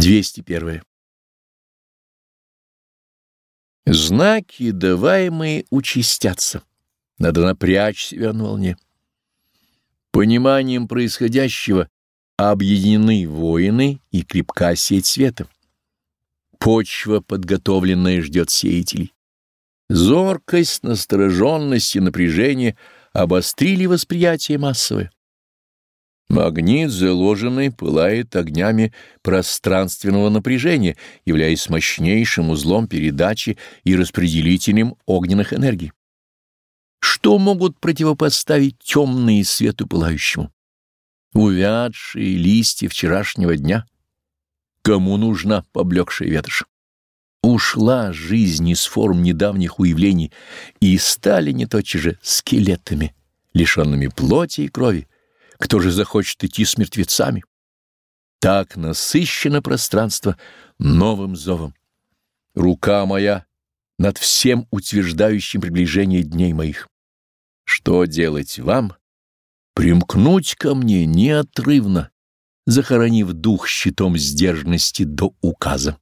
201. Знаки, даваемые, участятся. Надо напрячь себя на волне. Пониманием происходящего объединены воины и крепка сеть света. Почва, подготовленная, ждет сеятелей. Зоркость, настороженность и напряжение обострили восприятие массовое. Магнит, заложенный, пылает огнями пространственного напряжения, являясь мощнейшим узлом передачи и распределителем огненных энергий. Что могут противопоставить темные свету пылающему? Увядшие листья вчерашнего дня? Кому нужна поблекшая ветошь? Ушла жизнь из форм недавних уявлений, и стали не тотчас же скелетами, лишенными плоти и крови, кто же захочет идти с мертвецами? Так насыщено пространство новым зовом. Рука моя над всем утверждающим приближение дней моих. Что делать вам? Примкнуть ко мне неотрывно, захоронив дух щитом сдержанности до указа.